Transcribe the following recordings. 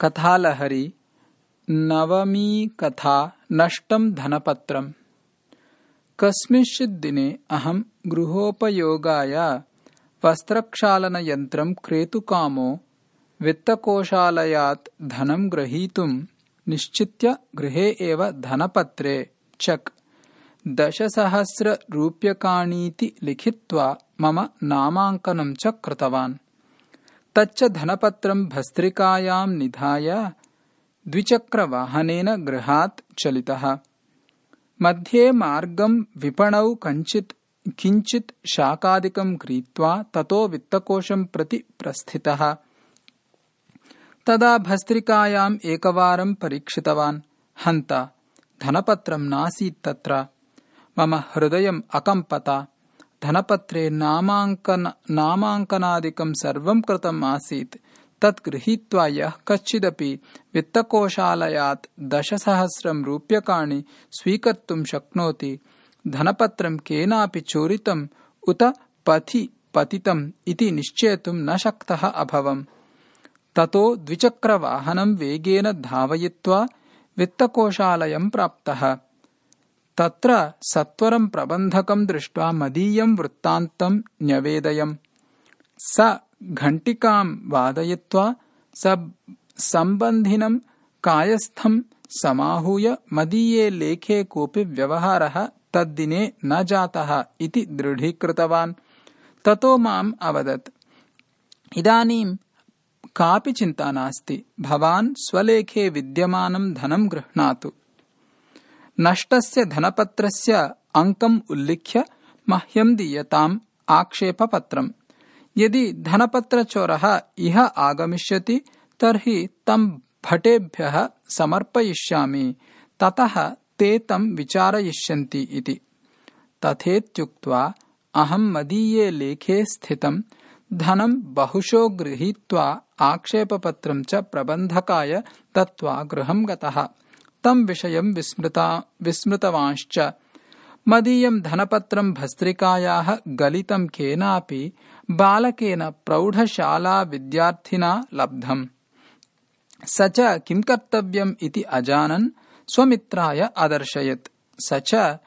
कथालहरी नवमी कथा नष्टं धनपत्रम्। कस्मिंश्चित् दिने अहं गृहोपयोगाय वस्त्रक्षालनयन्त्रं क्रेतुकामो वित्तकोषालयात् धनं ग्रहीतुं निश्चित्य गृहे एव धनपत्रे चक्। दशसहस्ररूप्यकाणीति लिखित्वा मम नामाङ्कनं च कृतवान् तच्च धनपत्रं भस्त्रिकायां निधाय द्विचक्रवाहनेन गृहात् चलितः। मध्ये मार्गं विपणौ किञ्चित् शाकादिकं क्रीत्वा ततो वित्तकोशं प्रति प्रस्थितः। तदा भस्त्रिकायाम् एकवारं परीक्षितवान्। हन्त धनपत्रं नासीत् तत्र। मम हृदयम् अकम्पत धनपत्रे नामाङ्कनादिकं सर्वं कृतम् आसीत्। तत् गृहीत्वा यः कश्चिदपि वित्तकोशालयात् दशसहस्रं रूप्यकाणि स्वीकर्तुं शक्नोति धनपत्रं केनापि चोरितम् उत पथि पतितम् इति निश्चेतुं न शक्तः अभवम्। ततो द्विचक्रवाहनं वेगेन धावयित्वा वित्तकोशालयं प्राप्तः तत्र सत्वरं प्रबन्धकं दृष्ट्वा मदीयं वृत्तान्तं न्यवेदयम्। स घण्टिकां वादयित्वा सम्बन्धिनं कायस्थं समाहूय मदीये लेखे कोऽपि व्यवहारः तद्दिने न जातः इति दृढीकृतवान्। ततो माम् अवदत्। इदानीं कापि चिन्ता नास्ति। भवान् स्वलेखे विद्यमानं धनं गृह्णातु नष्टस्य धनपत्रस्य अङ्कम् उल्लिख्य मह्यं दीयताम् आक्षेपपत्रम्। यदि धनपत्रचोरः इह आगमिष्यति तर्हि तं भटेभ्यः समर्पयिष्यामि। ततः ते तं विचारयिष्यन्ति इति। तथेत्युक्त्वा अहं मदीये लेखे स्थितं धनं बहुशो गृहीत्वा आक्षेपपत्रं च प्रबन्धकाय दत्त्वा गृहं गतः तं विषयं विस्मृतवांश्च। मदीयं धनपत्रं भस्त्रिकायाः गलितं केनापि बालकेन प्रौढशालाविद्यार्थिना लब्धम्। स च किं कर्तव्यम् इति अजानन् स्वमित्राय अदर्शयत्। स च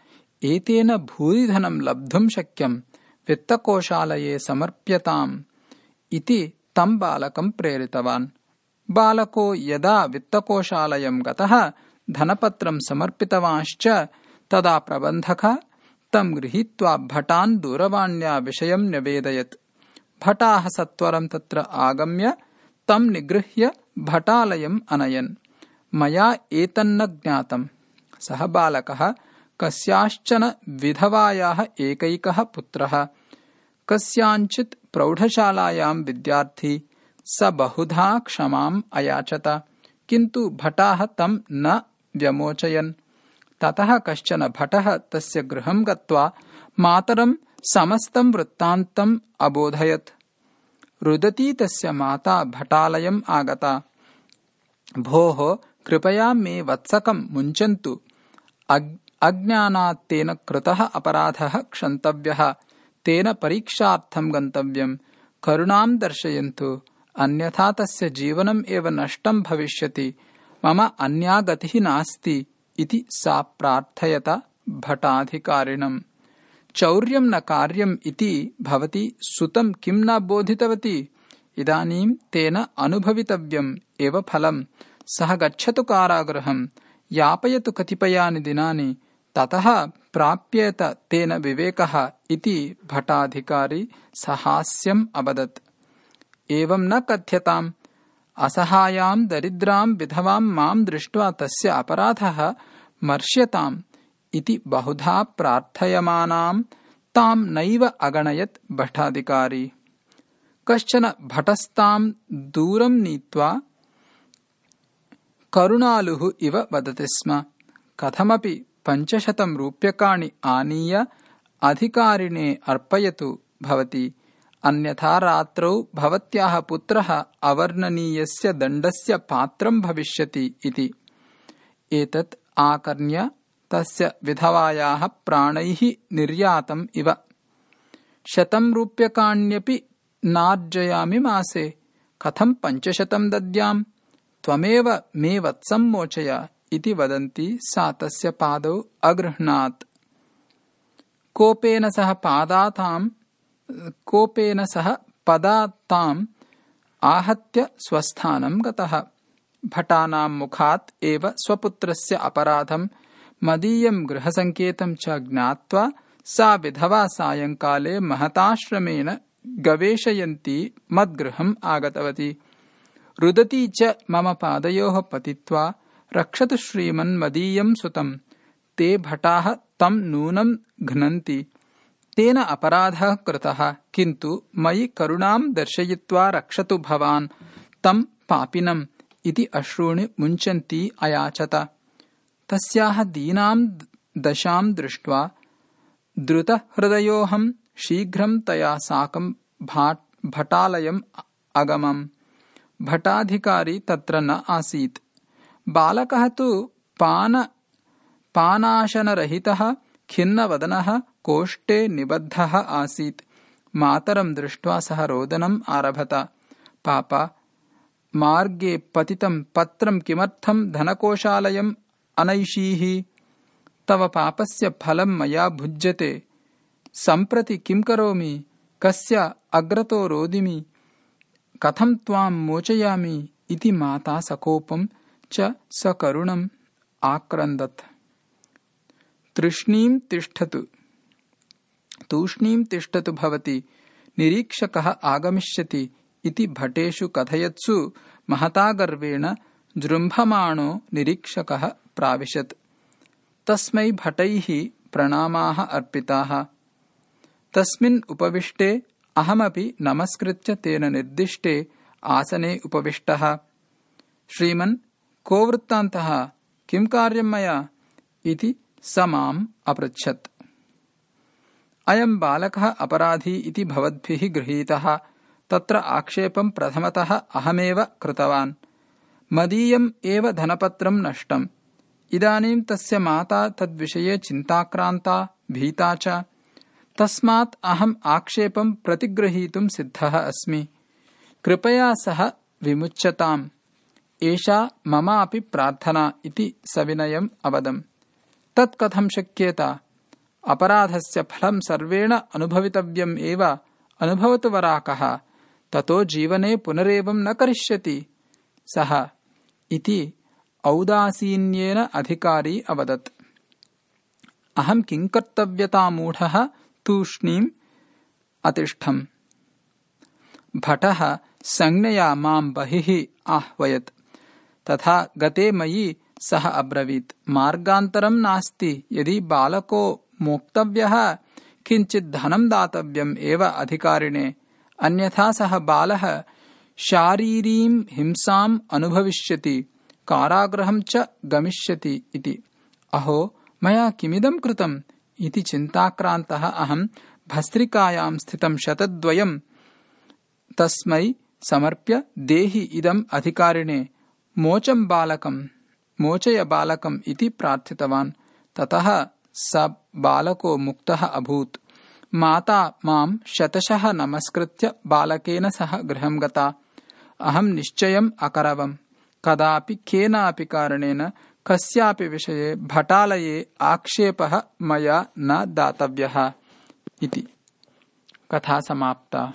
एतेन भूरिधनं लब्धुं शक्यम् वित्तकोशालये समर्प्यताम् इति तं बालकं प्रेरितवान्। बालको यदा वित्तकोशालयं गतः धनपत्रं समर्पितवांश्च तदा प्रबन्धकः तं गृहीत्वा भटान् दूरवाण्या विषयं न्यवेदयत् भटाः सत्वरं तत्र आगम्य तं निगृह्य भटालयम् अनयन्। मया एतन्न ज्ञातम्। सः बालकः कस्याश्चन विधवायाः एकैकः पुत्रः। कस्याञ्चित् प्रौढशालायां विद्यार्थी स बहुधा क्षमाम् अयाचत। किन्तु भटाः तं न व्यमोचयन्। ततः कश्चन भटः तस्य गृहं गत्वा मातरं समस्तं वृत्तान्तम् अबोधयत्। रुदती तस्य माता भटालयम् आगता। भोः कृपया मे वत्सकं मुञ्चन्तु। अज्ञानात् तेन कृतः अपराधः क्षन्तव्यः। तेन परीक्षार्थं गन्तव्यम्। करुणां दर्शयन्तु। अन्यथा तस्य जीवनम् एव नष्टं भविष्यति मम अन्या गतिः नास्ति इति सा प्रार्थयत भटाधिकारिणम्। चौर्यं न कार्यम् इति भवती सुतं किं न बोधितवती? इदानीं तेन अनुभवितव्यम् एव फलम्। सः गच्छतु कारागृहम् यापयतु कतिपयानि दिनानि ततः प्राप्येत तेन विवेकः इति भटाधिकारी सहास्यम् अवदत्। एवं न कथ्यताम् असहायां दरिद्रां विधवां मां दृष्ट्वा तस्य अपराधः मर्ष्यताम् इति बहुधा प्रार्थयमानां तां नैव अगणयत् भटाधिकारी कश्चन भटस्तां दूरं नीत्वा करुणालुः इव वदति स्म। कथमपि पञ्चशतं रूप्यकाणि आनीय अधिकारिणे अर्पयतु भवती अन्यथा रात्रौ भवत्याः पुत्रः अवर्णनीयस्य दण्डस्य पात्रं भविष्यति इति। एतत् आकर्ण्य तस्य विधवायाः प्राणैः निर्यातम् इव। शतं रूप्यकाण्यपि नार्जयामि मासे। कथं पञ्चशतं दद्याम्? त्वमेव मे वत्सं मोचय इति वदन्ति सा तस्य पादौ अगृह्णात्। कोपेन सह पादाताम् कोपेन सह पदाताम् आहत्य स्वस्थानं गतः। भटानां मुखात् एव स्वपुत्रस्य अपराधं मदीयं गृहसङ्केतं च ज्ञात्वा सा विधवा सायङ्काले महताश्रमेण गवेषयन्ती मद्गृहम् आगतवती। रुदती च मम पादयोः पतित्वा रक्षतु श्रीमन्मदीयं सुतम्। ते भटाः तं नूनं घ्नन्ति तेन अपराधः कृतः किन्तु मयि करुणां दर्शयित्वा रक्षतु भवान् तं पापिनम् इति अश्रूणि मुञ्चन्ती अयाचत। तस्याः दीनां दशां दृष्ट्वा द्रुतहृदयोऽहं शीघ्रं तया साकं भटालयम् अगमम्। भटाधिकारी तत्र न आसीत्। बालकः तु पान पानाशनरहितः खिन्नवदनः कोष्ठे निबद्धः आसीत्। मातरं दृष्ट्वा सः रोदनम् आरभत। पाप मार्गे पतितं पत्रं किमर्थं धनकोशालयम् अनैषीः? तव पापस्य फलं मया भुज्यते। सम्प्रति किं करोमि? कस्य अग्रतो रोदिमि? कथं त्वां मोचयामि? इति माता सकोपं च सकरुणम् आक्रन्दत्। तृष्णीं तिष्ठतु तूष्णीं तिष्ठतु भवति। निरीक्षकः आगमिष्यति इति भटेषु कथयत्सु महता गर्वेण जृम्भमाणो निरीक्षकः प्राविशत्। तस्मै भटैः प्रणामाः अर्पिताः। तस्मिन् उपविष्टे अहमपि नमस्कृत्य तेन निर्दिष्टे आसने उपविष्टः। श्रीमन् को वृत्तान्तः? किं कार्यं मया? इति स माम् अपृच्छत् अयं बालकः अपराधी इति भवद्भिः गृहीतः तत्र आक्षेपं प्रथमतः अहमेव कृतवान्। मदीयम् एव धनपत्रं नष्टम्। इदानीं तस्य माता तद्विषये चिन्ताक्रान्ता भीता च। तस्मात् अहम् आक्षेपं प्रतिगृहीतुं सिद्धः अस्मि। कृपया सः विमुच्यताम्। एषा ममापि प्रार्थना इति सविनयम् अवदम्। तत् कथं शक्येत अपराधस्य फलं सर्वेण अनुभवितव्यम् एव। अनुभवतु वराकः। ततो जीवने पुनरेवं करिष्यति। सः। इति औदासीन्येन अधिकारी अवदत्। अहं किङ्कर्तव्यतामूढः तूष्णीम् अतिष्ठम्। भटः संज्ञया माम् बहिः आह्वयत्। तथा गते मयि सः अब्रवीत्। मार्गान्तरम् नास्ति। यदि बालको मोक्तव्यः किञ्चित् धनं दातव्यम् एव अधिकारिणे। अन्यथा सः बालः शारीरीं हिंसाम् अनुभविष्यति कारागृहं च गमिष्यति इति। अहो मया किमिदं कृतम्? इति चिन्ताक्रान्तः अहं भस्त्रिकायां स्थितं शतद्वयं तस्मै समर्प्य देहि इदम् अधिकारिणे। मोचं बालकम् मोचय बालकम् इति प्रार्थितवान्। ततः स बालको मुक्तः अभूत्। माता माम् शतशः नमस्कृत्य बालकेन सह गृहं गता। अहं निश्चयम् अकरवम्। कदापि केनापि कारणेन कस्यापि विषये भटालये आक्षेपः मया न दातव्यः। इति। कथा समाप्ता